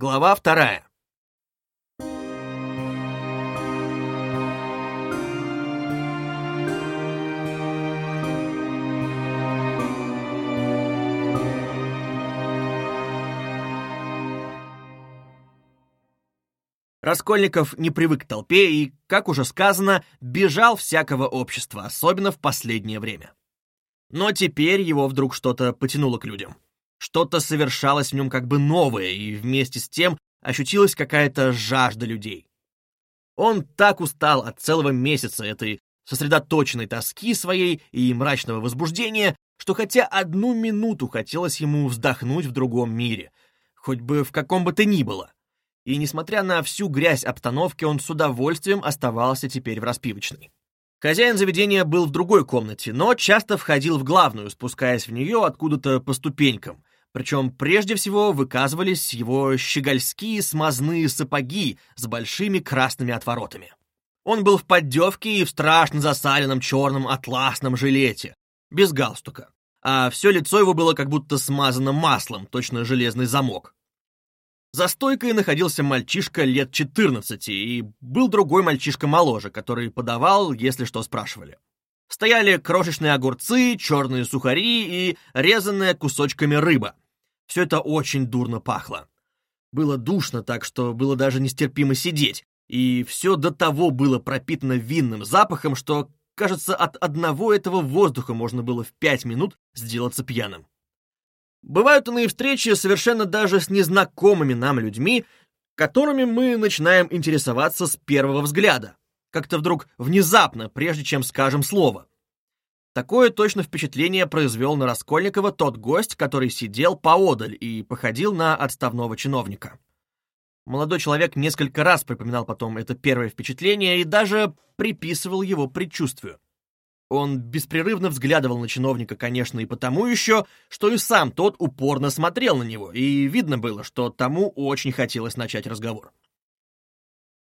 Глава вторая. Раскольников не привык к толпе и, как уже сказано, бежал всякого общества, особенно в последнее время. Но теперь его вдруг что-то потянуло к людям. Что-то совершалось в нем как бы новое, и вместе с тем ощутилась какая-то жажда людей. Он так устал от целого месяца этой сосредоточенной тоски своей и мрачного возбуждения, что хотя одну минуту хотелось ему вздохнуть в другом мире, хоть бы в каком бы то ни было и, несмотря на всю грязь обстановки, он с удовольствием оставался теперь в распивочной. Хозяин заведения был в другой комнате, но часто входил в главную, спускаясь в нее откуда-то по ступенькам, причем прежде всего выказывались его щегольские смазные сапоги с большими красными отворотами. Он был в поддевке и в страшно засаленном черном атласном жилете, без галстука, а все лицо его было как будто смазано маслом, точно железный замок. За стойкой находился мальчишка лет 14, и был другой мальчишка моложе, который подавал, если что спрашивали. Стояли крошечные огурцы, черные сухари и резанная кусочками рыба. Все это очень дурно пахло. Было душно так, что было даже нестерпимо сидеть, и все до того было пропитано винным запахом, что, кажется, от одного этого воздуха можно было в пять минут сделаться пьяным. Бывают иные встречи совершенно даже с незнакомыми нам людьми, которыми мы начинаем интересоваться с первого взгляда, как-то вдруг внезапно, прежде чем скажем слово. Такое точно впечатление произвел на Раскольникова тот гость, который сидел поодаль и походил на отставного чиновника. Молодой человек несколько раз припоминал потом это первое впечатление и даже приписывал его предчувствию. Он беспрерывно взглядывал на чиновника, конечно, и потому еще, что и сам тот упорно смотрел на него, и видно было, что тому очень хотелось начать разговор.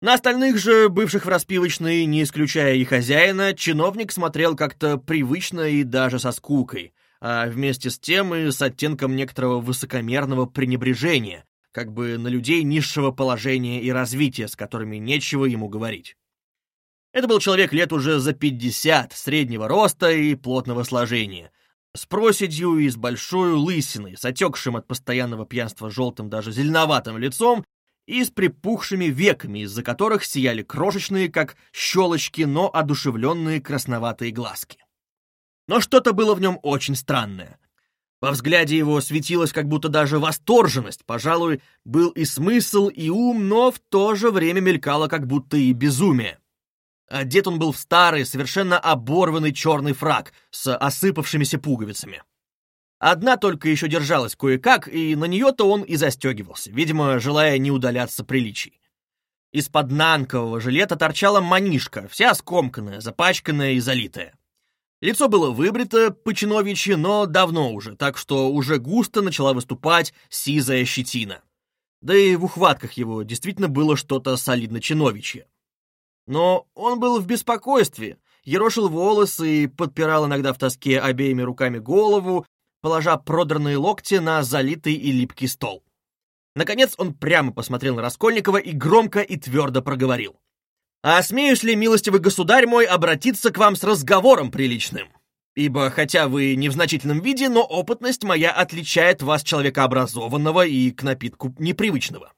На остальных же, бывших в распивочной, не исключая и хозяина, чиновник смотрел как-то привычно и даже со скукой, а вместе с тем и с оттенком некоторого высокомерного пренебрежения, как бы на людей низшего положения и развития, с которыми нечего ему говорить. Это был человек лет уже за 50, среднего роста и плотного сложения, с проседью и с большой лысиной, с отекшим от постоянного пьянства желтым даже зеленоватым лицом и с припухшими веками, из-за которых сияли крошечные, как щелочки, но одушевленные красноватые глазки. Но что-то было в нем очень странное. Во взгляде его светилась как будто даже восторженность, пожалуй, был и смысл, и ум, но в то же время мелькало как будто и безумие. Одет он был в старый, совершенно оборванный черный фраг с осыпавшимися пуговицами. Одна только еще держалась кое-как, и на нее-то он и застегивался, видимо, желая не удаляться приличий. Из-под нанкового жилета торчала манишка, вся скомканная, запачканная и залитая. Лицо было выбрито по-чиновичьи, но давно уже, так что уже густо начала выступать сизая щетина. Да и в ухватках его действительно было что-то солидно чиновичье. Но он был в беспокойстве, ерошил волосы и подпирал иногда в тоске обеими руками голову, положа продранные локти на залитый и липкий стол. Наконец он прямо посмотрел на Раскольникова и громко и твердо проговорил. «А смеюсь ли, милостивый государь мой, обратиться к вам с разговором приличным? Ибо, хотя вы не в значительном виде, но опытность моя отличает вас человека образованного и к напитку непривычного.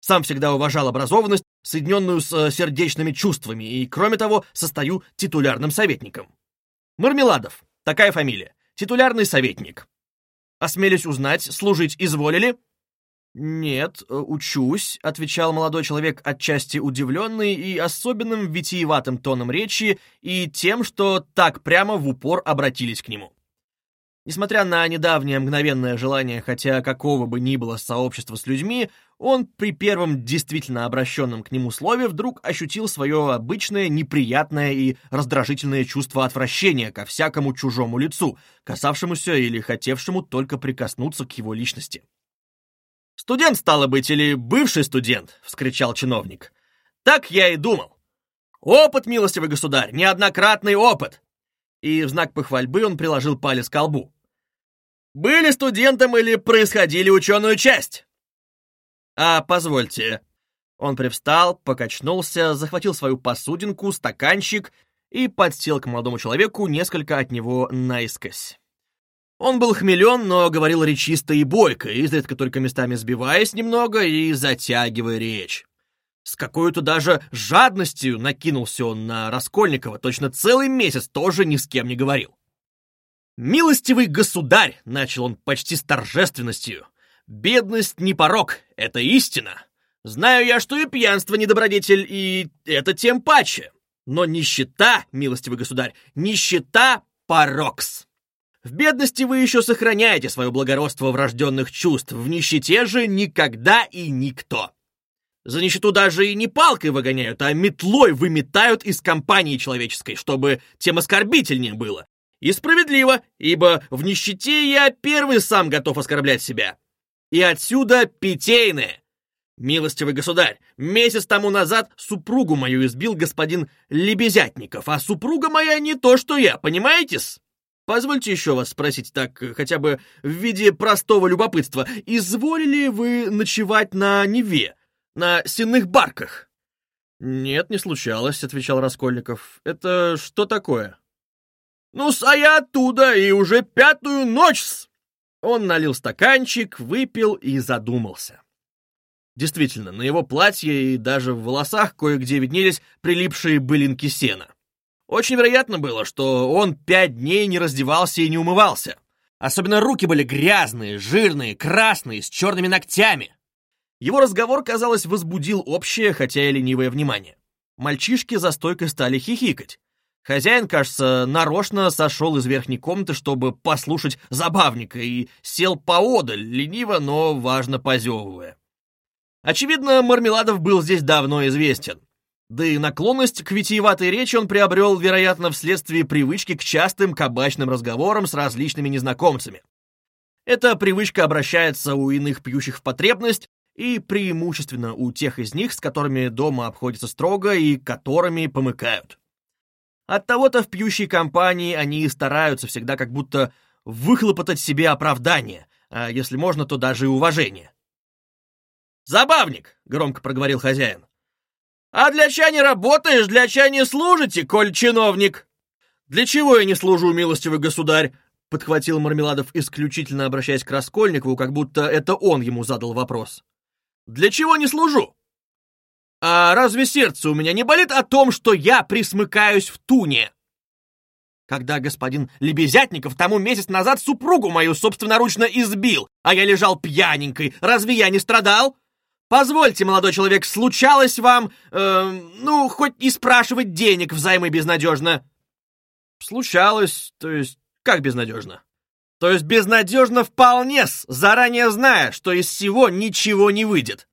Сам всегда уважал образованность, соединенную с э, сердечными чувствами, и, кроме того, состою титулярным советником. Мармеладов, такая фамилия, титулярный советник. Осмелюсь узнать, служить изволили? «Нет, э, учусь», — отвечал молодой человек, отчасти удивленный и особенным витиеватым тоном речи, и тем, что так прямо в упор обратились к нему. Несмотря на недавнее мгновенное желание, хотя какого бы ни было сообщества с людьми, он при первом действительно обращенном к нему слове вдруг ощутил свое обычное неприятное и раздражительное чувство отвращения ко всякому чужому лицу, касавшемуся или хотевшему только прикоснуться к его личности. «Студент, стало быть, или бывший студент!» — вскричал чиновник. «Так я и думал. Опыт, милостивый государь, неоднократный опыт и в знак похвальбы он приложил палец к колбу. «Были студентом или происходили ученую часть?» А позвольте. Он привстал, покачнулся, захватил свою посудинку, стаканчик и подсел к молодому человеку несколько от него наискось. Он был хмелен, но говорил речисто и бойко, изредка только местами сбиваясь немного и затягивая речь. С какой-то даже жадностью накинулся он на Раскольникова, точно целый месяц тоже ни с кем не говорил. «Милостивый государь!» — начал он почти с торжественностью. «Бедность не порог, это истина. Знаю я, что и пьянство не добродетель, и это тем паче. Но нищета, милостивый государь, нищета — порокс. В бедности вы еще сохраняете свое благородство врожденных чувств, в нищете же никогда и никто. За нищету даже и не палкой выгоняют, а метлой выметают из компании человеческой, чтобы тем оскорбительнее было. И справедливо, ибо в нищете я первый сам готов оскорблять себя. И отсюда питейное. Милостивый государь, месяц тому назад супругу мою избил господин Лебезятников, а супруга моя не то, что я, понимаете-с? Позвольте еще вас спросить так, хотя бы в виде простого любопытства. Изволили вы ночевать на Неве, на сенных барках? Нет, не случалось, отвечал Раскольников. Это что такое? Ну-с, а я оттуда, и уже пятую ночь-с!» Он налил стаканчик, выпил и задумался. Действительно, на его платье и даже в волосах кое-где виднелись прилипшие былинки сена. Очень вероятно было, что он пять дней не раздевался и не умывался. Особенно руки были грязные, жирные, красные, с черными ногтями. Его разговор, казалось, возбудил общее, хотя и ленивое внимание. Мальчишки за стойкой стали хихикать. Хозяин, кажется, нарочно сошел из верхней комнаты, чтобы послушать забавника, и сел поодаль, лениво, но важно позевывая. Очевидно, Мармеладов был здесь давно известен. Да и наклонность к витиеватой речи он приобрел, вероятно, вследствие привычки к частым кабачным разговорам с различными незнакомцами. Эта привычка обращается у иных пьющих в потребность и преимущественно у тех из них, с которыми дома обходятся строго и которыми помыкают. От того-то в пьющей компании они и стараются всегда как будто выхлопотать себе оправдание, а если можно, то даже и уважение. «Забавник!» — громко проговорил хозяин. «А для ча не работаешь, для ча не служите, коль чиновник?» «Для чего я не служу, милостивый государь?» — подхватил Мармеладов, исключительно обращаясь к Раскольникову, как будто это он ему задал вопрос. «Для чего не служу?» А разве сердце у меня не болит о том, что я присмыкаюсь в туне? Когда господин Лебезятников тому месяц назад супругу мою собственноручно избил, а я лежал пьяненькой, разве я не страдал? Позвольте, молодой человек, случалось вам, э, ну, хоть и спрашивать денег взаймы безнадежно? Случалось, то есть, как безнадежно? То есть безнадежно вполне, заранее зная, что из всего ничего не выйдет.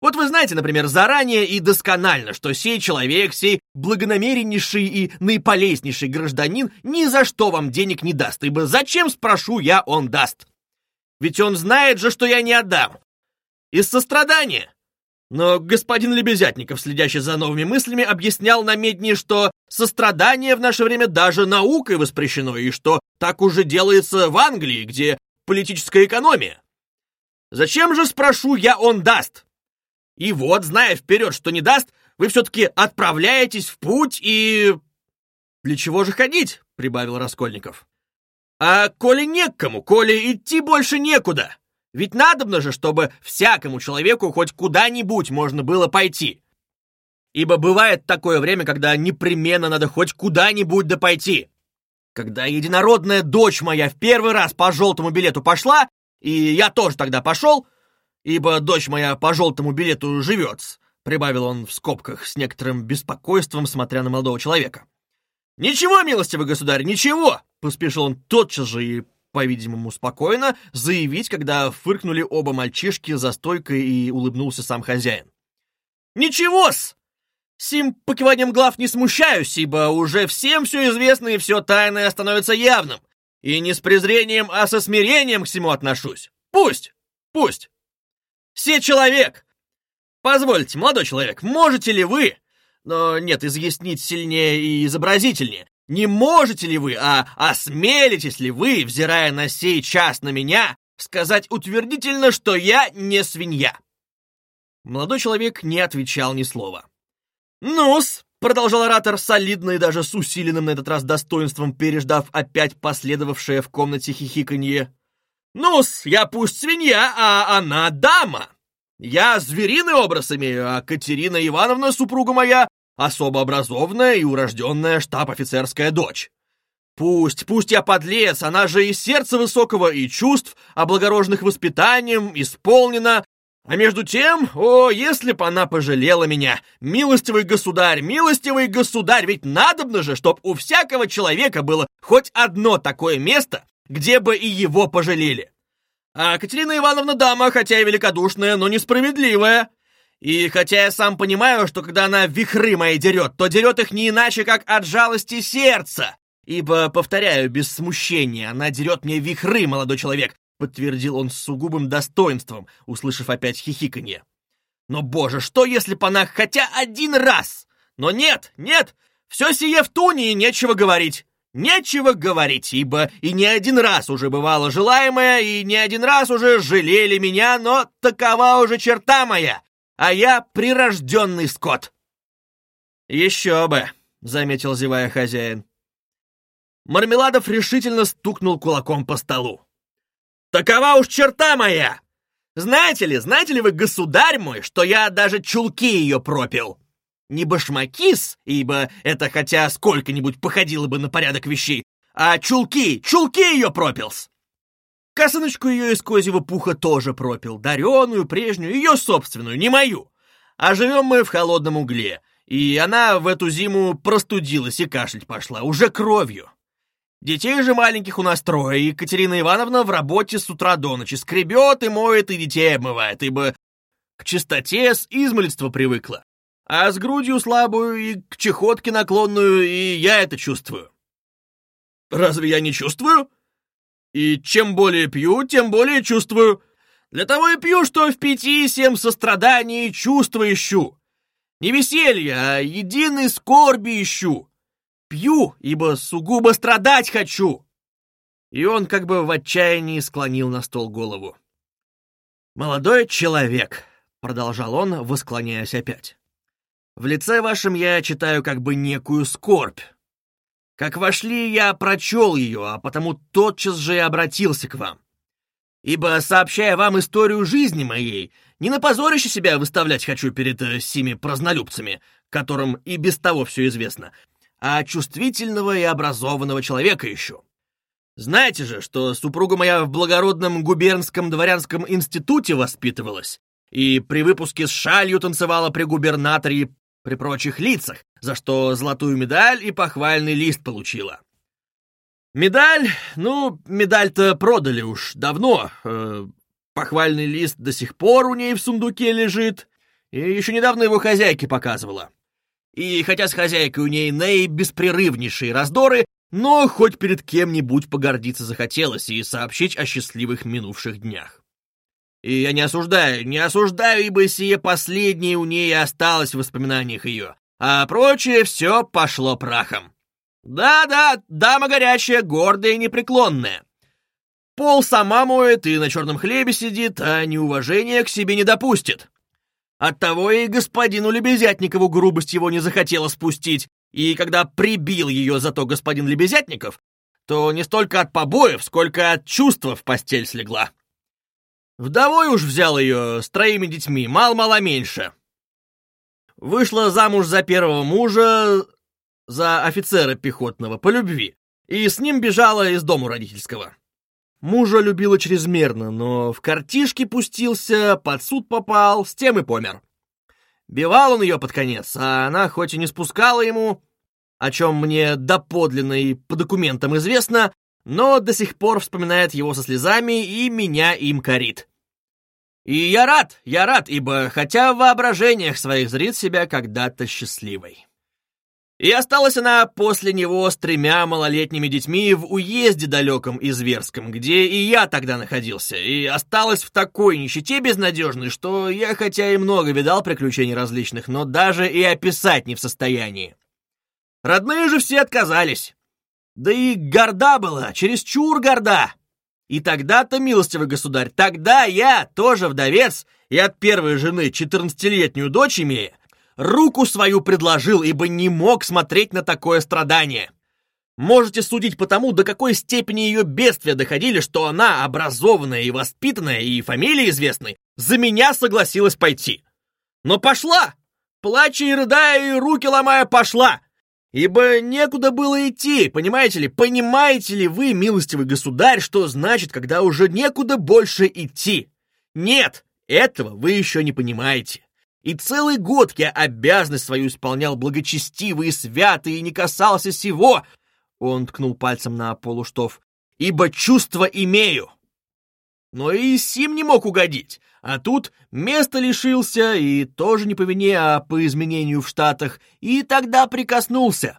Вот вы знаете, например, заранее и досконально, что сей человек, сей благонамереннейший и наиполезнейший гражданин ни за что вам денег не даст, ибо зачем, спрошу я, он даст? Ведь он знает же, что я не отдам. Из сострадания. Но господин Лебезятников, следящий за новыми мыслями, объяснял на медне, что сострадание в наше время даже наукой воспрещено, и что так уже делается в Англии, где политическая экономия. Зачем же, спрошу я, он даст? И вот, зная вперед, что не даст, вы все-таки отправляетесь в путь и... Для чего же ходить? Прибавил Раскольников. А коли не к коли идти больше некуда. Ведь надобно же, чтобы всякому человеку хоть куда-нибудь можно было пойти. Ибо бывает такое время, когда непременно надо хоть куда-нибудь да пойти. Когда единородная дочь моя в первый раз по желтому билету пошла, и я тоже тогда пошел, ибо дочь моя по желтому билету живет», — прибавил он в скобках с некоторым беспокойством, смотря на молодого человека. «Ничего, милостивый государь, ничего!» — поспешил он тотчас же и, по-видимому, спокойно заявить, когда фыркнули оба мальчишки за стойкой и улыбнулся сам хозяин. «Ничего-с! Сим покиванием глав не смущаюсь, ибо уже всем все известно и все тайное становится явным, и не с презрением, а со смирением к всему отношусь. Пусть, пусть!» Все человек! Позвольте, молодой человек, можете ли вы, но нет, изъяснить сильнее и изобразительнее, не можете ли вы, а осмелитесь ли вы, взирая на сей час на меня, сказать утвердительно, что я не свинья? Молодой человек не отвечал ни слова. «Ну-с», — продолжал оратор, солидно и даже с усиленным на этот раз достоинством, переждав опять последовавшее в комнате хихиканье. «Ну-с, я пусть свинья, а она дама. Я звериный образ имею, а Катерина Ивановна, супруга моя, особо образованная и урожденная штаб-офицерская дочь. Пусть, пусть я подлец, она же и сердца высокого, и чувств, облагороженных воспитанием, исполнена. А между тем, о, если б она пожалела меня, милостивый государь, милостивый государь, ведь надобно же, чтоб у всякого человека было хоть одно такое место, где бы и его пожалели. А Катерина Ивановна дама, хотя и великодушная, но несправедливая. И хотя я сам понимаю, что когда она вихры мои дерет, то дерет их не иначе, как от жалости сердца. Ибо, повторяю, без смущения, она дерет мне вихры, молодой человек, подтвердил он с сугубым достоинством, услышав опять хихиканье. Но, боже, что если б она хотя один раз? Но нет, нет, все сие в туне и нечего говорить. Нечего говорить, ибо и не один раз уже бывало желаемое, и не один раз уже жалели меня, но такова уже черта моя, а я прирожденный скот. Еще бы, заметил зевая хозяин. Мармеладов решительно стукнул кулаком по столу. «Такова уж черта моя! Знаете ли, знаете ли вы, государь мой, что я даже чулки ее пропил? Не башмакис, ибо это хотя сколько-нибудь походило бы на порядок вещей, а чулки, чулки ее пропилс!» Косыночку ее из козьего пуха тоже пропил, дареную, прежнюю, ее собственную, не мою. А живем мы в холодном угле, и она в эту зиму простудилась и кашлять пошла, уже кровью. Детей же маленьких у нас трое, и Екатерина Ивановна в работе с утра до ночи скребет и моет, и детей обмывает, ибо к чистоте с измольства привыкла. А с грудью слабую и к чехотке наклонную, и я это чувствую. Разве я не чувствую? И чем более пью, тем более чувствую. Для того и пью, что в пяти семь состраданий чувства ищу. Не веселье, а единой скорби ищу. Пью, ибо сугубо страдать хочу!» И он как бы в отчаянии склонил на стол голову. «Молодой человек», — продолжал он, восклоняясь опять, — «в лице вашем я читаю как бы некую скорбь. Как вошли, я прочел ее, а потому тотчас же и обратился к вам. Ибо, сообщая вам историю жизни моей, не на позорище себя выставлять хочу перед э, сими празднолюбцами, которым и без того все известно, а чувствительного и образованного человека ищу. Знаете же, что супруга моя в благородном губернском дворянском институте воспитывалась и при выпуске с шалью танцевала при губернаторе и при прочих лицах, за что золотую медаль и похвальный лист получила. Медаль, ну, медаль-то продали уж давно. Э, похвальный лист до сих пор у ней в сундуке лежит, и еще недавно его хозяйке показывала. И хотя с хозяйкой у ней наибеспрерывнейшие раздоры, но хоть перед кем-нибудь погордиться захотелось и сообщить о счастливых минувших днях. И я не осуждаю, не осуждаю, ибо сие последнее у ней осталось в воспоминаниях ее, а прочее все пошло прахом. Да-да, дама горячая, гордая и непреклонная. Пол сама моет и на черном хлебе сидит, а неуважения к себе не допустит. Оттого и господину Лебезятникову грубость его не захотела спустить, и когда прибил ее зато господин Лебезятников, то не столько от побоев, сколько от чувства в постель слегла. Вдовой уж взял ее с троими детьми, мало-мало меньше. Вышла замуж за первого мужа, за офицера пехотного, по любви, и с ним бежала из дому родительского. Мужа любила чрезмерно, но в картишки пустился, под суд попал, с тем и помер. Бивал он ее под конец, а она хоть и не спускала ему, о чем мне доподлинно и по документам известно, но до сих пор вспоминает его со слезами и меня им корит. И я рад, я рад, ибо хотя в воображениях своих зрит себя когда-то счастливой. И осталась она после него с тремя малолетними детьми в уезде далеком и зверском, где и я тогда находился, и осталась в такой нищете безнадежной, что я хотя и много видал приключений различных, но даже и описать не в состоянии. Родные же все отказались. Да и горда была, чересчур горда. И тогда-то, милостивый государь, тогда я, тоже вдовец, и от первой жены четырнадцатилетнюю дочь имея, руку свою предложил, ибо не мог смотреть на такое страдание. Можете судить по тому, до какой степени ее бедствия доходили, что она, образованная и воспитанная, и фамилия известной, за меня согласилась пойти. Но пошла! Плача и рыдая, и руки ломая, пошла! Ибо некуда было идти, понимаете ли? Понимаете ли вы, милостивый государь, что значит, когда уже некуда больше идти? Нет, этого вы еще не понимаете. И целый год я обязанность свою исполнял благочестиво и свято, и не касался всего, он ткнул пальцем на полуштов. «Ибо чувство имею!» Но и сим не мог угодить. А тут место лишился, и тоже не по вине, а по изменению в Штатах, и тогда прикоснулся.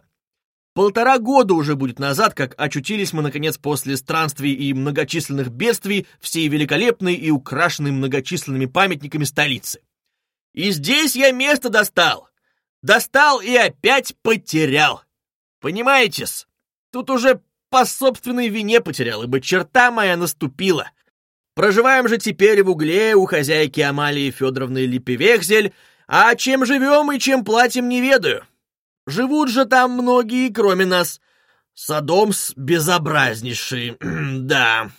Полтора года уже будет назад, как очутились мы, наконец, после странствий и многочисленных бедствий всей великолепной и украшенной многочисленными памятниками столицы. И здесь я место достал. Достал и опять потерял. Понимаете-с? Тут уже по собственной вине потерял, ибо черта моя наступила. Проживаем же теперь в угле у хозяйки Амалии Федоровны Липевехзель, а чем живем и чем платим, не ведаю. Живут же там многие, кроме нас. Содомс безобразнейший, да.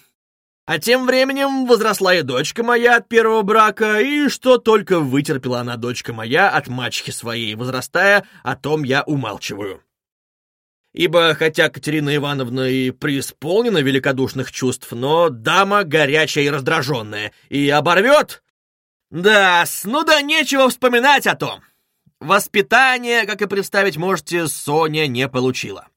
А тем временем возросла и дочка моя от первого брака, и что только вытерпела она, дочка моя, от мачехи своей, возрастая, о том я умалчиваю ибо хотя Катерина Ивановна и преисполнена великодушных чувств, но дама горячая и раздраженная, и оборвет... Да, ну да нечего вспоминать о том. Воспитание, как и представить можете, Соня не получила.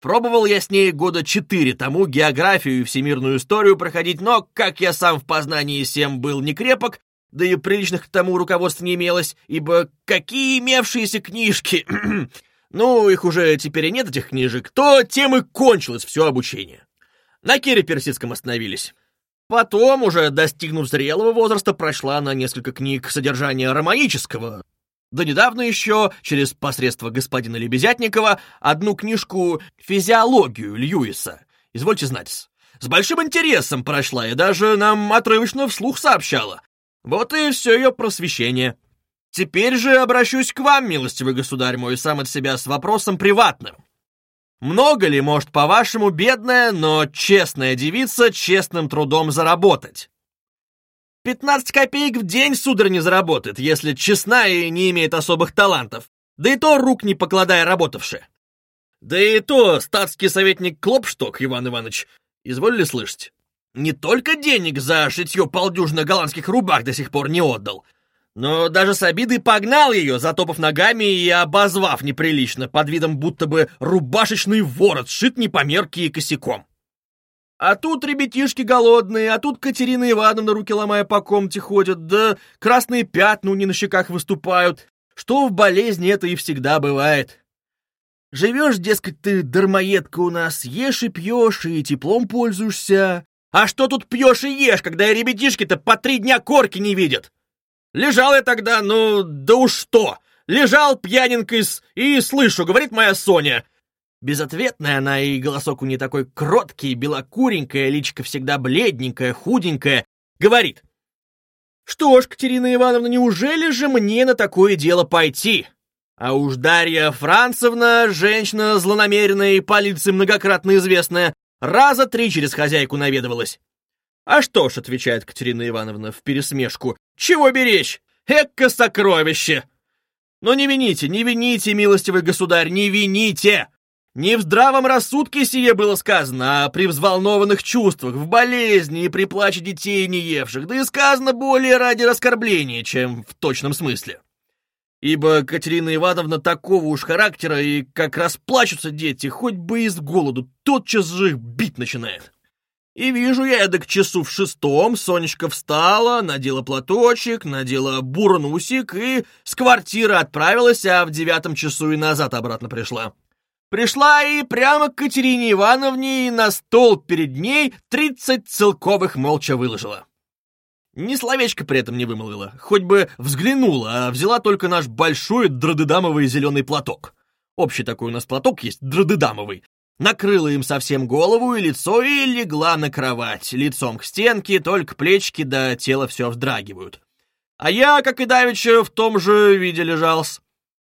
Пробовал я с ней года четыре тому географию и всемирную историю проходить, но, как я сам в познании всем был не крепок, да и приличных к тому руководств не имелось, ибо какие имевшиеся книжки Ну, их уже теперь и нет, этих книжек, то тем и кончилось все обучение. На Кире Персидском остановились. Потом, уже достигнув зрелого возраста, прошла на несколько книг содержания романического. Да недавно еще, через посредство господина Лебезятникова, одну книжку «Физиологию» Льюиса. Извольте знать. С большим интересом прошла и даже нам отрывочно вслух сообщала. Вот и все ее просвещение. Теперь же обращусь к вам, милостивый государь мой, сам от себя с вопросом приватным. Много ли может, по-вашему, бедная, но честная девица честным трудом заработать? Пятнадцать копеек в день, сударь, не заработает, если честна и не имеет особых талантов, да и то рук не покладая работавши. Да и то статский советник Клопшток, Иван Иванович, изволили слышать, не только денег за шитье полдюжных голландских рубах до сих пор не отдал, но даже с обидой погнал ее, затопав ногами и обозвав неприлично, под видом будто бы рубашечный ворот, сшит не по мерке и косяком. А тут ребятишки голодные, а тут Катерина Ивановна руки ломая по комнате ходят, да красные пятна у нее на щеках выступают, что в болезни это и всегда бывает. Живешь, дескать, ты, дармоедка у нас, ешь и пьешь, и теплом пользуешься. А что тут пьешь и ешь, когда ребятишки-то по три дня корки не видят? Лежал я тогда, ну, да уж что! Лежал пьяненькой и слышу, говорит моя Соня. Безответная она, и голосок у нее такой кроткий, белокуренькая, личка всегда бледненькая, худенькая. Говорит. Что ж, Катерина Ивановна, неужели же мне на такое дело пойти? А уж Дарья Францевна, женщина злонамеренная и полиции многократно известная, раза три через хозяйку наведывалась. «А что ж», — отвечает Катерина Ивановна в пересмешку, — «чего беречь? Экко сокровище!» «Но не вините, не вините, милостивый государь, не вините! Не в здравом рассудке сие было сказано, а при взволнованных чувствах, в болезни и при плаче детей не евших, да и сказано более ради раскорбления, чем в точном смысле. Ибо Катерина Ивановна такого уж характера, и как расплачутся дети, хоть бы из голоду, тотчас же их бить начинает. И вижу я это к часу в шестом, Сонечка встала, надела платочек, надела бурнусик и с квартиры отправилась, а в девятом часу и назад обратно пришла. Пришла и прямо к Катерине Ивановне и на стол перед ней тридцать целковых молча выложила. Ни словечко при этом не вымолвила, хоть бы взглянула, а взяла только наш большой дродедамовый зеленый платок. Общий такой у нас платок есть, дродедамовый, накрыла им совсем голову и лицо и легла на кровать, лицом к стенке, только плечики да тело все вздрагивают. А я, как и давеча, в том же виде лежался.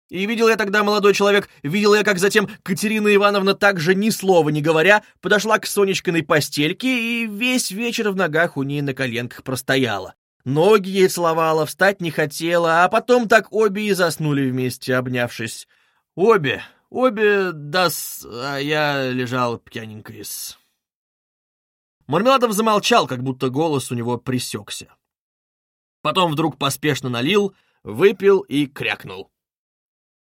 И видел я тогда, молодой человек, видел я, как затем Катерина Ивановна также ни слова не говоря подошла к Сонечкиной постельке и весь вечер в ногах у ней на коленках простояла. Ноги ей целовала, встать не хотела, а потом так обе и заснули вместе, обнявшись. Обе, обе, да, а я лежал пьяненький с... Мармеладов замолчал, как будто голос у него присекся. Потом вдруг поспешно налил, выпил и крякнул.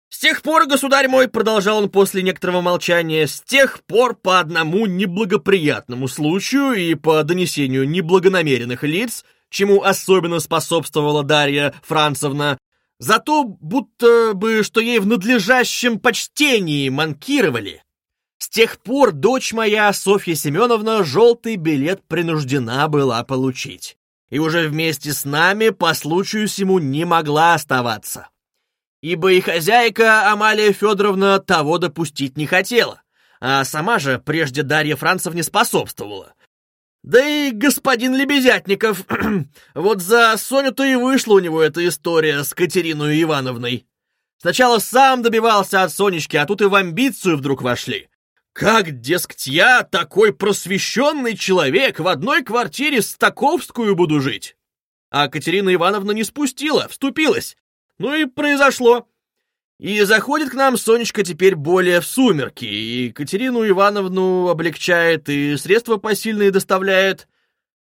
«С тех пор, государь мой, — продолжал он после некоторого молчания, — с тех пор по одному неблагоприятному случаю и по донесению неблагонамеренных лиц, чему особенно способствовала Дарья Францевна, за то, будто бы, что ей в надлежащем почтении манкировали. С тех пор дочь моя, Софья Семеновна, желтый билет принуждена была получить. И уже вместе с нами по случаю сему не могла оставаться ибо и хозяйка Амалия Федоровна того допустить не хотела, а сама же прежде Дарья Францевне способствовала. Да и господин Лебезятников, вот за Соню-то и вышла у него эта история с Катериной Ивановной. Сначала сам добивался от Сонечки, а тут и в амбицию вдруг вошли. Как, дескать, я, такой просвещенный человек, в одной квартире с Таковскую буду жить? А Катерина Ивановна не спустила, вступилась. Ну и произошло. И заходит к нам Сонечка теперь более в сумерки, и Катерину Ивановну облегчает, и средства посильные доставляет.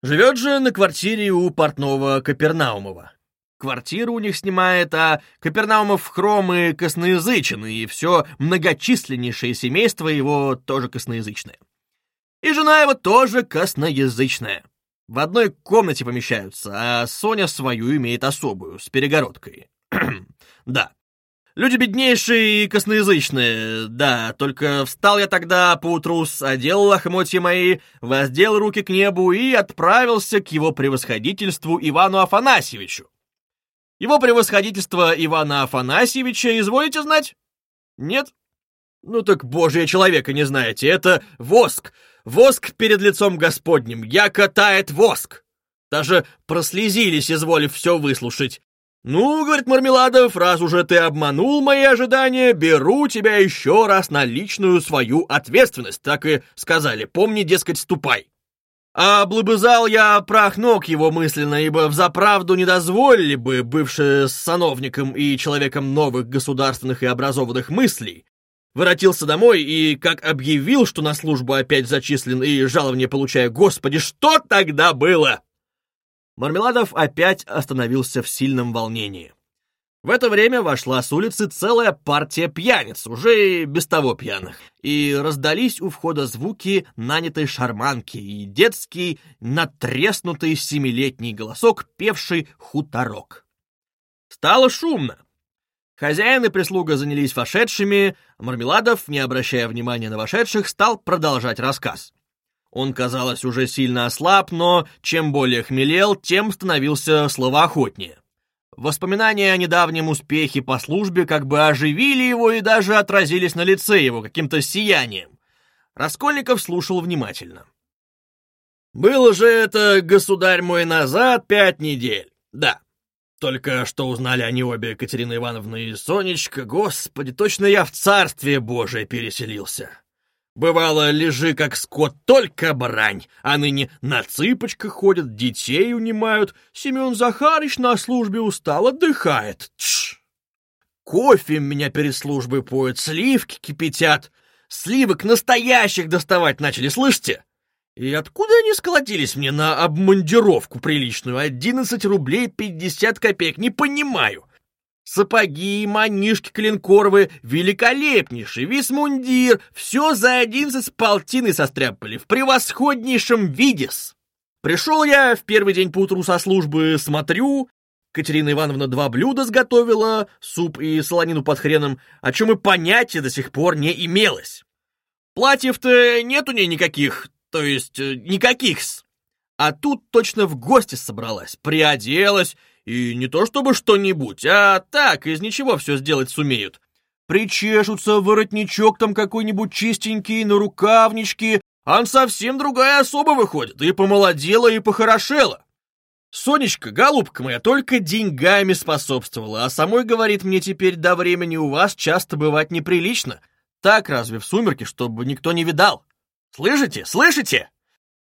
Живет же на квартире у портного Капернаумова. Квартиру у них снимает, а Капернаумов хромы косноязычен, и все многочисленнейшее семейство его тоже косноязычное. И жена его тоже косноязычная. В одной комнате помещаются, а Соня свою имеет особую, с перегородкой. да. Люди беднейшие и косноязычные, да, только встал я тогда поутру, одел лохмотья мои, воздел руки к небу и отправился к его превосходительству Ивану Афанасьевичу. Его превосходительство Ивана Афанасьевича изволите знать? Нет? Ну так божье человека не знаете, это воск, воск перед лицом Господним, я катает воск. Даже прослезились, изволив все выслушать. «Ну, — говорит Мармеладов, — раз уже ты обманул мои ожидания, беру тебя еще раз на личную свою ответственность, так и сказали, помни, дескать, ступай». А облобызал я прах ног его мысленно, ибо взаправду не дозволили бы, бывший сановником и человеком новых государственных и образованных мыслей, воротился домой и, как объявил, что на службу опять зачислен и жалование получая, господи, что тогда было? Мармеладов опять остановился в сильном волнении. В это время вошла с улицы целая партия пьяниц, уже и без того пьяных, и раздались у входа звуки нанятой шарманки и детский, натреснутый семилетний голосок, певший хуторок. Стало шумно. Хозяин и прислуга занялись вошедшими, Мармеладов, не обращая внимания на вошедших, стал продолжать рассказ. Он, казалось, уже сильно ослаб, но чем более хмелел, тем становился словоохотнее. Воспоминания о недавнем успехе по службе как бы оживили его и даже отразились на лице его каким-то сиянием. Раскольников слушал внимательно. «Было же это, государь мой, назад пять недель. Да. Только что узнали они обе, Екатерина Ивановна и Сонечка. Господи, точно я в царствие Божие переселился. Бывало, лежи как скот, только брань, а ныне на цыпочках ходят, детей унимают. Семен Захарыч на службе устал, отдыхает. Тш! Кофе меня перед службой поют, сливки кипятят. Сливок настоящих доставать начали, слышите? И откуда они сколотились мне на обмундировку приличную? Одиннадцать рублей пятьдесят копеек, не понимаю. Сапоги, манишки клинкоровые, великолепнейший, висмундир, все за одиннадцать с полтины состряпали, в превосходнейшем виде -с. Пришел я в первый день поутру со службы, смотрю, Катерина Ивановна два блюда сготовила, суп и солонину под хреном, о чем и понятия до сих пор не имелось. Платьев-то нет у ней никаких, то есть э, никаких-с. А тут точно в гости собралась, приоделась, и не то чтобы что-нибудь, а так, из ничего все сделать сумеют. Причешутся, воротничок там какой-нибудь чистенький, на рукавнички, а совсем другая особа выходит, и помолодела, и похорошела. Сонечка, голубка моя, только деньгами способствовала, а самой, говорит, мне теперь до времени у вас часто бывать неприлично. Так разве в сумерки, чтобы никто не видал? Слышите, слышите?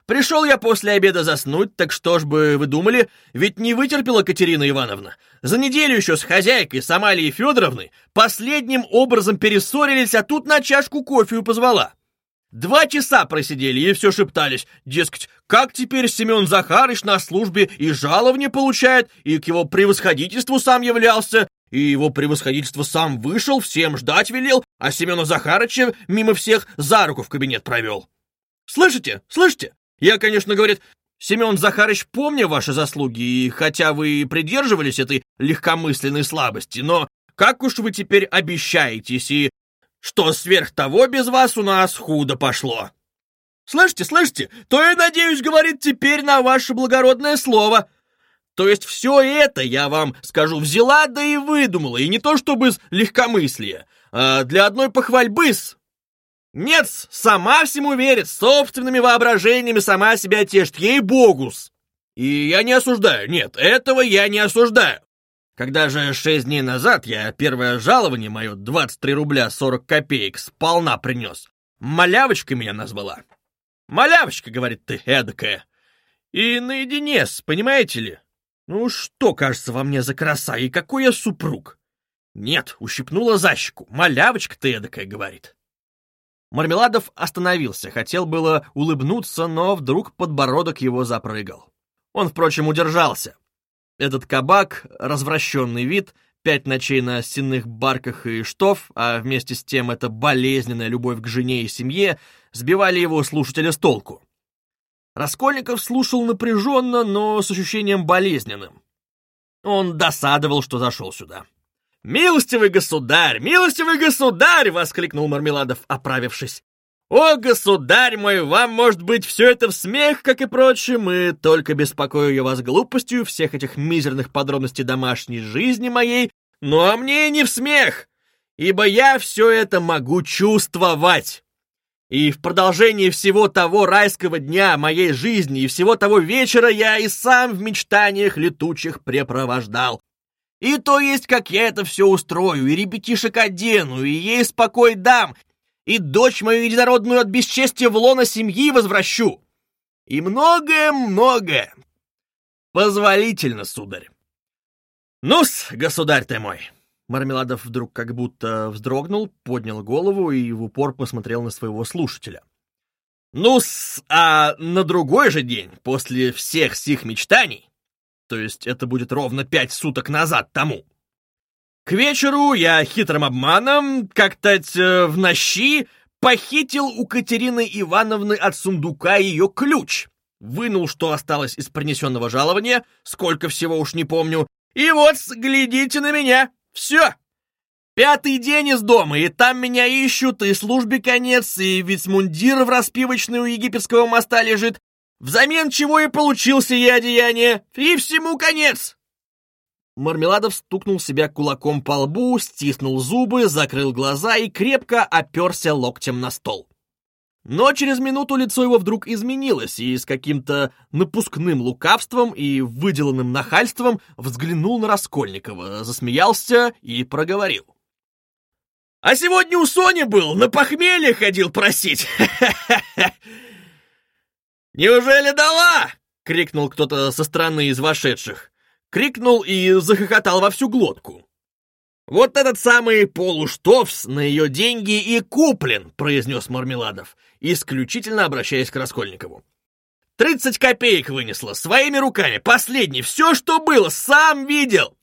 Пришел я после обеда заснуть, так что ж бы вы думали, ведь не вытерпела Катерина Ивановна. За неделю еще с хозяйкой, с Амалией Федоровной, последним образом перессорились, а тут на чашку кофе позвала. Два часа просидели и все шептались, дескать, как теперь Семен Захарыч на службе и жалование получает, и к его превосходительству сам являлся, и его превосходительство сам вышел, всем ждать велел, а Семена Захарыча мимо всех за руку в кабинет провел. Слышите? Слышите? Я, конечно, говорит, Семен Захарыч, помню ваши заслуги, и хотя вы придерживались этой легкомысленной слабости, но как уж вы теперь обещаетесь, и что сверх того без вас у нас худо пошло. Слышите, слышите? То я надеюсь, говорит теперь на ваше благородное слово. То есть все это, я вам скажу, взяла да и выдумала, и не то чтобы с легкомыслия, а для одной похвальбы-с. Нет, сама всему верит, собственными воображениями сама себя тешит, ей-богус. И я не осуждаю, нет, этого я не осуждаю. Когда же шесть дней назад я первое жалование мое, 23 рубля 40 копеек, сполна принес, малявочка меня назвала. Малявочка, говорит ты, эдакая. И наедине с, понимаете ли? Ну что, кажется, во мне за краса, и какой я супруг? Нет, ущипнула за щеку, малявочка ты эдакая, говорит. Мармеладов остановился, хотел было улыбнуться, но вдруг подбородок его запрыгал. Он, впрочем, удержался. Этот кабак, развращенный вид, пять ночей на стенных барках и штоф, а вместе с тем эта болезненная любовь к жене и семье, сбивали его слушателя с толку. Раскольников слушал напряженно, но с ощущением болезненным. Он досадовал, что зашел сюда. «Милостивый государь! Милостивый государь!» — воскликнул Мармеладов, оправившись. «О, государь мой, вам, может быть, все это в смех, как и прочим, и только беспокою я вас глупостью всех этих мизерных подробностей домашней жизни моей, ну а мне не в смех, ибо я все это могу чувствовать. И в продолжении всего того райского дня моей жизни и всего того вечера я и сам в мечтаниях летучих препровождал. И то есть, как я это все устрою, и ребятишек одену, и ей спокой дам, и дочь мою единородную от бесчестия в лоно семьи возвращу. И многое-многое. Позволительно, сударь. Ну-с, государь ты мой. Мармеладов вдруг как будто вздрогнул, поднял голову и в упор посмотрел на своего слушателя. Ну-с, а на другой же день, после всех сих мечтаний, то есть это будет ровно пять суток назад тому, к вечеру я хитрым обманом, как-то в ночи, похитил у Катерины Ивановны от сундука ее ключ, вынул, что осталось из принесенного жалования, сколько всего уж не помню, и вот, глядите на меня, все. Пятый день из дома, и там меня ищут, и службе конец, и вицмундир в распивочной у египетского моста лежит, взамен чего и получил сие одеяние, и всему конец. Мармеладов стукнул себя кулаком по лбу, стиснул зубы, закрыл глаза и крепко оперся локтем на стол. Но через минуту лицо его вдруг изменилось, и с каким-то напускным лукавством и выделанным нахальством взглянул на Раскольникова, засмеялся и проговорил. «А сегодня у Сони был, на похмелье ходил просить! Неужели дала?» — крикнул кто-то со стороны из вошедших крикнул и захохотал во всю глотку. «Вот этот самый полуштовс на ее деньги и куплен», — произнес Мармеладов, исключительно обращаясь к Раскольникову. «Тридцать копеек вынесла, своими руками, последний, все, что было, сам видел!»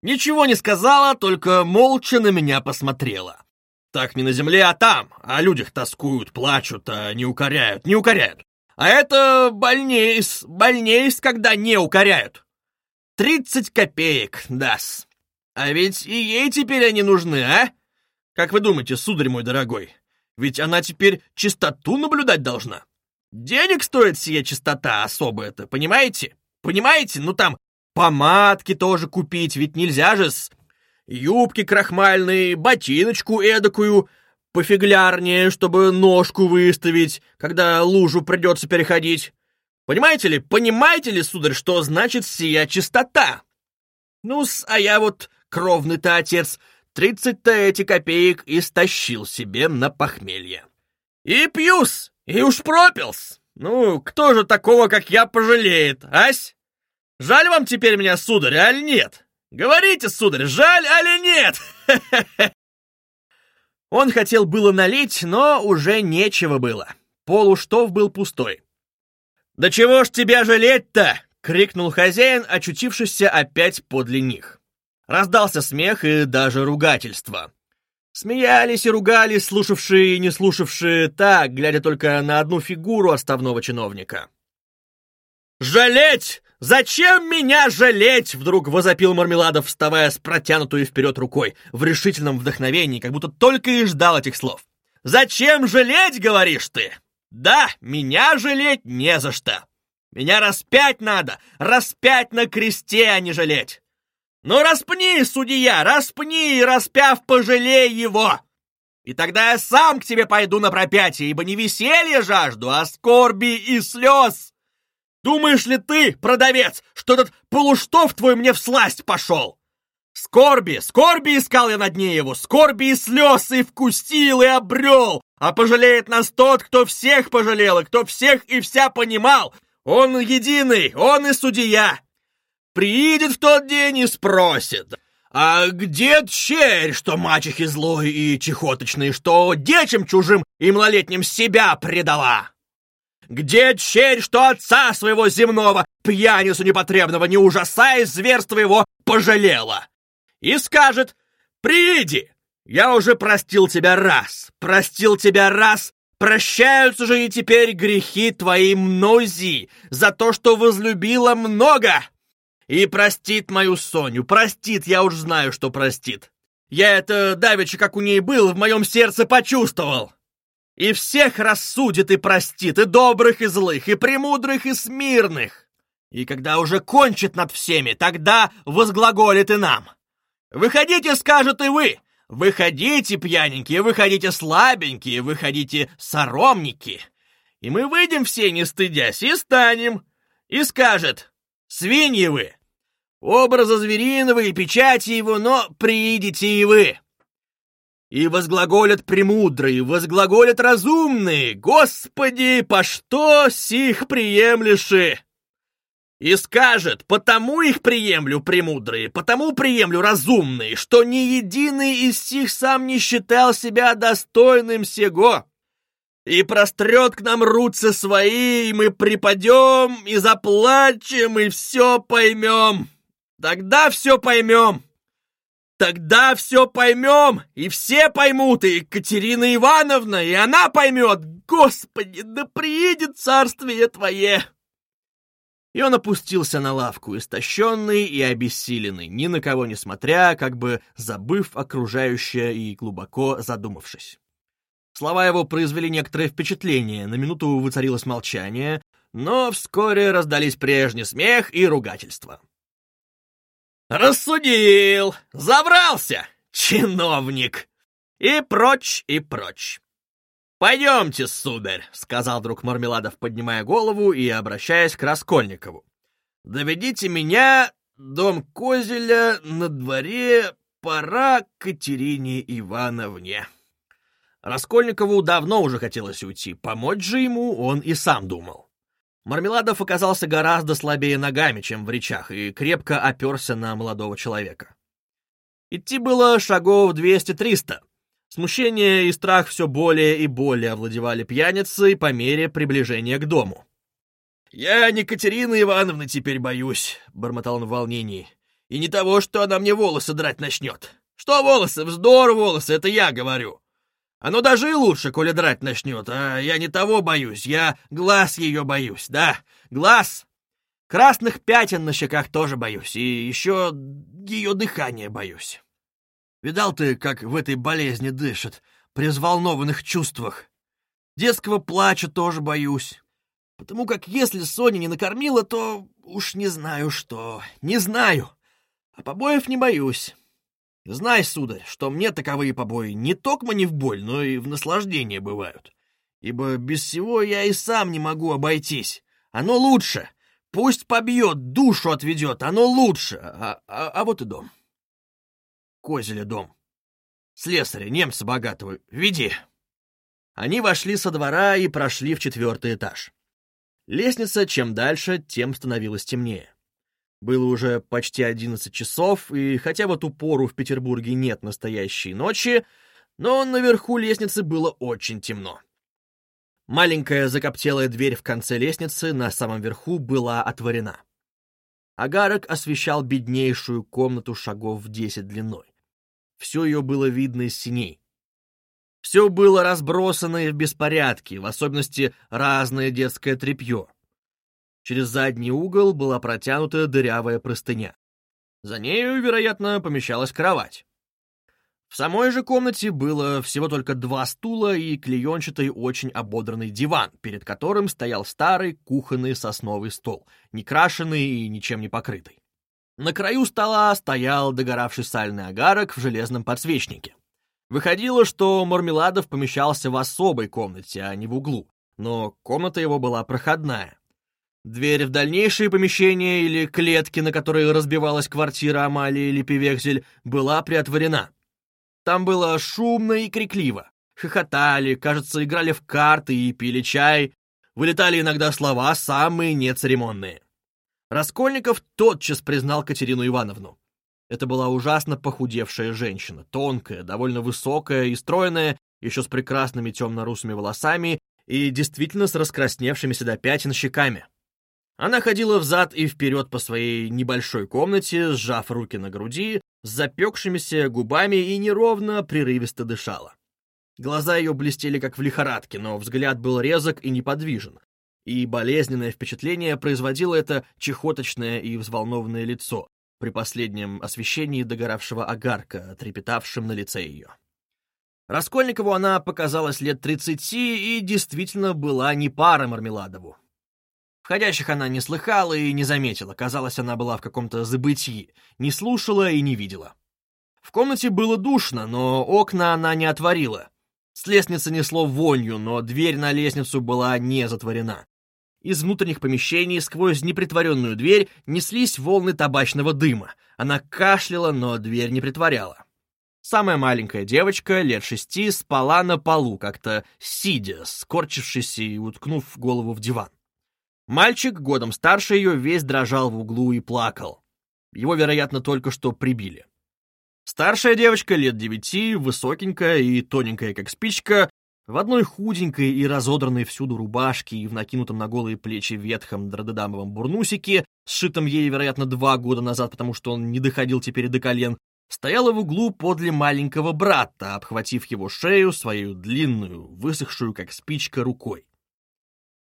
Ничего не сказала, только молча на меня посмотрела. Так не на земле, а там, о людях тоскуют, плачут, а не укоряют, не укоряют. А это больнейс, больнейс, когда не укоряют. Тридцать копеек, дас. А ведь и ей теперь они нужны, а? Как вы думаете, сударь мой дорогой? Ведь она теперь чистоту наблюдать должна. Денег стоит сия чистота особая-то, понимаете? Понимаете? Ну там помадки тоже купить, ведь нельзя же с... Юбки крахмальные, ботиночку эдакую, пофиглярнее, чтобы ножку выставить, когда лужу придется переходить. Понимаете ли, понимаете ли, сударь, что значит сия чистота? Ну-с, а я вот, кровный-то отец, тридцать-то эти копеек истощил себе на похмелье. И пьюс, и уж пропился. Ну, кто же такого, как я, пожалеет, ась? Жаль вам теперь меня, сударь, аль нет? Говорите, сударь, жаль, али нет? Он хотел было налить, но уже нечего было. Полуштов был пустой. «Да чего ж тебя жалеть-то?» — крикнул хозяин, очутившийся опять подле них. Раздался смех и даже ругательство. Смеялись и ругались, слушавшие и не слушавшие так, глядя только на одну фигуру оставного чиновника. «Жалеть! Зачем меня жалеть?» — вдруг возопил Мармеладов, вставая с протянутой вперед рукой, в решительном вдохновении, как будто только и ждал этих слов. «Зачем жалеть, говоришь ты? Да, меня жалеть не за что. Меня распять надо, распять на кресте, а не жалеть. Ну распни, судья, распни распяв пожалей его. И тогда я сам к тебе пойду на пропятие, ибо не веселье жажду, а скорби и слез. Думаешь ли ты, продавец, что этот полуштов твой мне всласть пошел? Скорби, скорби искал я на дне его, скорби и слез и вкусил, и обрел, а пожалеет нас тот, кто всех пожалел, и кто всех и вся понимал. Он единый, он и судья. Приидет в тот день и спросит, а где черь, что мачехи злой и чехоточный, что детям чужим и малолетним себя предала? Где черь, что отца своего земного, пьяницу непотребного, не ужасая зверства его, пожалела? И скажет, приди, я уже простил тебя раз, простил тебя раз, прощаются же и теперь грехи твои мнози за то, что возлюбила много. И простит мою Соню, простит, я уж знаю, что простит. Я это давеча, как у ней был, в моем сердце почувствовал. И всех рассудит и простит, и добрых, и злых, и премудрых, и смирных. И когда уже кончит над всеми, тогда возглаголит и нам. Выходите, скажет и вы, Выходите, пьяненькие, выходите слабенькие, выходите соромники. И мы выйдем все, не стыдясь, и станем. И скажет, свиньи вы. Образа звериного и печати его, но приидите и вы. И возглаголят премудрые, возглаголят разумные. Господи, по что сих приемлеши? И скажет, потому их приемлю премудрые, потому приемлю разумные, что ни единый из сих сам не считал себя достойным сего. И прострет к нам руцы свои, и мы припадем, и заплачем, и все поймем. Тогда все поймем. Тогда все поймем, и все поймут, и Екатерина Ивановна, и она поймет. Господи, да приедет царствие Твое!» И он опустился на лавку, истощенный и обессиленный, ни на кого не смотря, как бы забыв окружающее и глубоко задумавшись. Слова его произвели некоторое впечатление, на минуту воцарилось молчание, но вскоре раздались прежний смех и ругательство. «Рассудил! Забрался! Чиновник!» И прочь, и прочь. «Пойдемте, сударь», — сказал друг Мармеладов, поднимая голову и обращаясь к Раскольникову. «Доведите меня, дом Козеля, на дворе, пора Катерине Ивановне». Раскольникову давно уже хотелось уйти, помочь же ему он и сам думал. Мармеладов оказался гораздо слабее ногами, чем в речах, и крепко оперся на молодого человека. Идти было шагов двести-триста, Смущение и страх все более и более овладевали пьяницей по мере приближения к дому. «Я не Катерины Ивановны теперь боюсь», — бормотал он в волнении. «И не того, что она мне волосы драть начнет. Что волосы? Вздор волосы, это я говорю. Оно даже и лучше, коли драть начнет, а я не того боюсь, я глаз ее боюсь, да, глаз. Красных пятен на щеках тоже боюсь, и еще ее дыхание боюсь». Видал ты, как в этой болезни дышит, при взволнованных чувствах? Детского плача тоже боюсь. Потому как если Соня не накормила, то уж не знаю что. Не знаю. А побоев не боюсь. Знай, сударь, что мне таковые побои не только не в боль, но и в наслаждение бывают. Ибо без всего я и сам не могу обойтись. Оно лучше! Пусть побьет, душу отведет, оно лучше! А, а, а вот и дом. Козеля дом. Слесаря, немца богатого, веди!» Они вошли со двора и прошли в четвертый этаж. Лестница чем дальше, тем становилось темнее. Было уже почти одиннадцать часов, и хотя в эту пору в Петербурге нет настоящей ночи, но наверху лестницы было очень темно. Маленькая закоптелая дверь в конце лестницы на самом верху была отворена. Агарок освещал беднейшую комнату шагов в десять длиной. Все ее было видно из синей. Все было разбросано и в беспорядке, в особенности разное детское тряпье. Через задний угол была протянута дырявая простыня. За нею, вероятно, помещалась кровать. В самой же комнате было всего только два стула и клеенчатый очень ободранный диван, перед которым стоял старый кухонный сосновый стол, не крашеный и ничем не покрытый. На краю стола стоял догоравший сальный огарок в железном подсвечнике. Выходило, что Мармеладов помещался в особой комнате, а не в углу, но комната его была проходная. Дверь в дальнейшие помещения или клетки, на которые разбивалась квартира Амалии или была приотворена. Там было шумно и крикливо. Хохотали, кажется, играли в карты и пили чай. Вылетали иногда слова самые нецеремонные. Раскольников тотчас признал Катерину Ивановну. Это была ужасно похудевшая женщина, тонкая, довольно высокая и стройная, еще с прекрасными темно-русыми волосами и действительно с раскрасневшимися до пятен щеками. Она ходила взад и вперед по своей небольшой комнате, сжав руки на груди, с запекшимися губами и неровно, прерывисто дышала. Глаза ее блестели, как в лихорадке, но взгляд был резок и неподвижен, и болезненное впечатление производило это чехоточное и взволнованное лицо при последнем освещении догоравшего огарка, трепетавшем на лице ее. Раскольникову она показалась лет тридцати и действительно была не пара Мармеладову. Входящих она не слыхала и не заметила, казалось, она была в каком-то забытии, не слушала и не видела. В комнате было душно, но окна она не отворила. С лестницы несло вонью, но дверь на лестницу была не затворена. Из внутренних помещений сквозь непритворенную дверь неслись волны табачного дыма. Она кашляла, но дверь не притворяла. Самая маленькая девочка, лет шести, спала на полу, как-то сидя, скорчившись и уткнув голову в диван. Мальчик, годом старше ее, весь дрожал в углу и плакал. Его, вероятно, только что прибили. Старшая девочка, лет девяти, высокенькая и тоненькая, как спичка, в одной худенькой и разодранной всюду рубашке и в накинутом на голые плечи ветхом дродедамовом бурнусике, сшитом ей, вероятно, два года назад, потому что он не доходил теперь до колен, стояла в углу подле маленького брата, обхватив его шею свою длинную, высохшую, как спичка, рукой.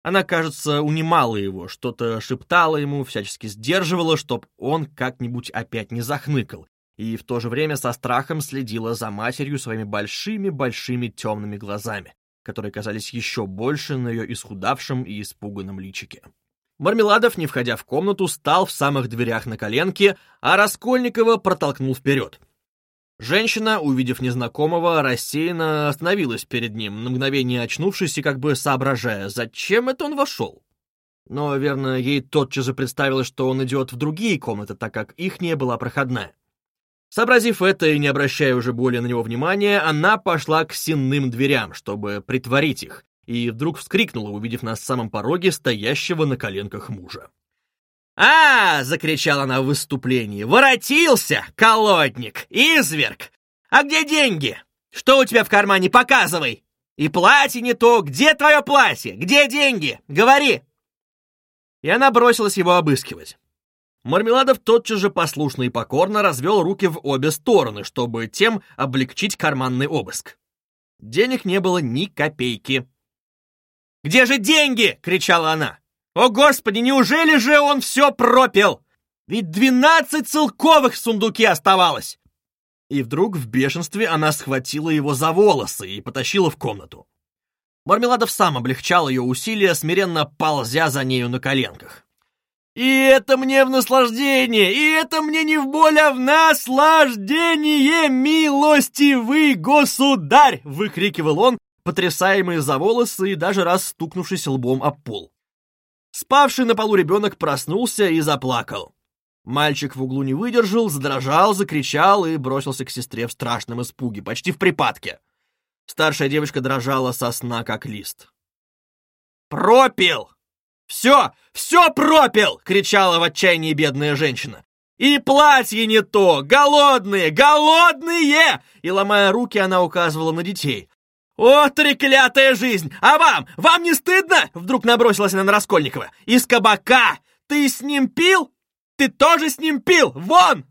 Она, кажется, унимала его, что-то шептала ему, всячески сдерживала, чтоб он как-нибудь опять не захныкал, и в то же время со страхом следила за матерью своими большими-большими темными глазами, которые казались еще больше на ее исхудавшем и испуганном личике. Мармеладов, не входя в комнату, стал в самых дверях на коленке, а Раскольникова протолкнул вперед. Женщина, увидев незнакомого, рассеянно остановилась перед ним, на мгновение очнувшись и как бы соображая, зачем это он вошел. Но, верно, ей тотчас же представилось, что он идет в другие комнаты, так как их не была проходная. Сообразив это и не обращая уже более на него внимания, она пошла к сенным дверям, чтобы притворить их, и вдруг вскрикнула, увидев на самом пороге стоящего на коленках мужа. «А!» — закричала она в выступлении. «Воротился, колодник, изверг! А где деньги? Что у тебя в кармане? Показывай! И платье не то! Где твое платье? Где деньги? Говори!» И она бросилась его обыскивать. Мармеладов тотчас же послушно и покорно развел руки в обе стороны, чтобы тем облегчить карманный обыск. Денег не было ни копейки. «Где же деньги?» — кричала она. «О, Господи, неужели же он все пропил? Ведь двенадцать целковых в сундуке оставалось!» И вдруг в бешенстве она схватила его за волосы и потащила в комнату. Мармеладов сам облегчал ее усилия, смиренно ползя за нею на коленках. И это мне в наслаждение, и это мне не в боль, а в наслаждение, милостивый государь!» — выкрикивал он, потрясаемый за волосы и даже раз стукнувшись лбом об пол. Спавший на полу ребенок проснулся и заплакал. Мальчик в углу не выдержал, задрожал, закричал и бросился к сестре в страшном испуге, почти в припадке. Старшая девочка дрожала со сна, как лист. «Пропил! Все, все пропил!» — кричала в отчаянии бедная женщина. «И платье не то! Голодные! Голодные!» И, ломая руки, она указывала на детей. «О, треклятая жизнь! А вам? Вам не стыдно?» Вдруг набросилась она на Раскольникова. «Из кабака! Ты с ним пил? Ты тоже с ним пил! Вон!»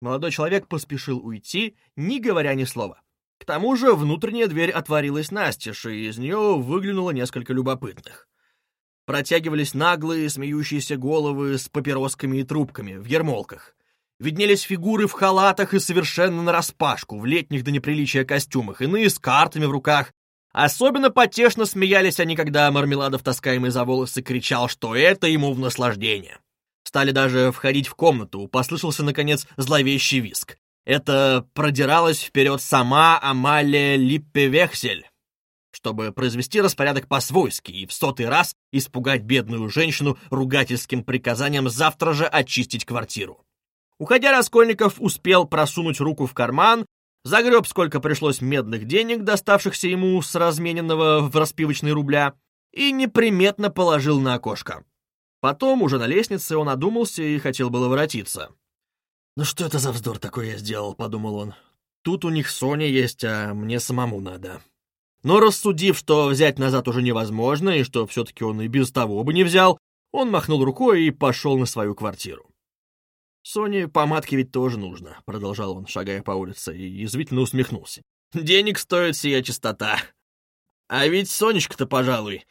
Молодой человек поспешил уйти, не говоря ни слова. К тому же внутренняя дверь отворилась настежь, и из нее выглянуло несколько любопытных. Протягивались наглые, смеющиеся головы с папиросками и трубками в ермолках. Виднелись фигуры в халатах и совершенно нараспашку, в летних до неприличия костюмах, иные с картами в руках. Особенно потешно смеялись они, когда Мармеладов, таскаемый за волосы, кричал, что это ему в наслаждение. Стали даже входить в комнату, послышался, наконец, зловещий виск. Это продиралась вперед сама Амалия Липпевехсель, чтобы произвести распорядок по-свойски и в сотый раз испугать бедную женщину ругательским приказанием завтра же очистить квартиру. Уходя, Раскольников успел просунуть руку в карман, загреб сколько пришлось медных денег, доставшихся ему с размененного в распивочной рубля, и неприметно положил на окошко. Потом, уже на лестнице, он одумался и хотел было воротиться. «Ну что это за вздор такой я сделал?» — подумал он. «Тут у них Соня есть, а мне самому надо». Но рассудив, что взять назад уже невозможно, и что все-таки он и без того бы не взял, он махнул рукой и пошел на свою квартиру. «Соне помадки ведь тоже нужно», — продолжал он, шагая по улице, и язвительно усмехнулся. «Денег стоит сия чистота. А ведь Сонечка-то, пожалуй,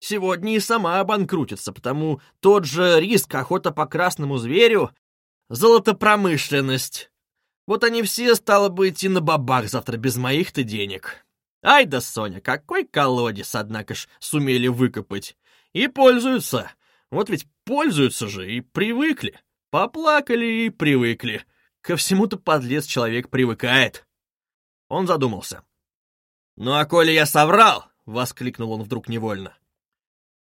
Сегодня и сама обанкрутится, потому тот же риск охота по красному зверю — золотопромышленность. Вот они все, стало быть, и на бабах завтра без моих-то денег. Ай да, Соня, какой колодец, однако ж, сумели выкопать. И пользуются. Вот ведь пользуются же и привыкли. Поплакали и привыкли. Ко всему-то подлец человек привыкает. Он задумался. «Ну а коли я соврал!» — воскликнул он вдруг невольно.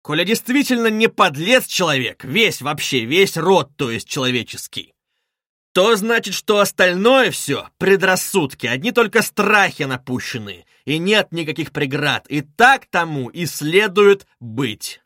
Коля действительно не подлец человек, весь вообще, весь род, то есть человеческий, то значит, что остальное все — предрассудки, одни только страхи напущенные, и нет никаких преград, и так тому и следует быть.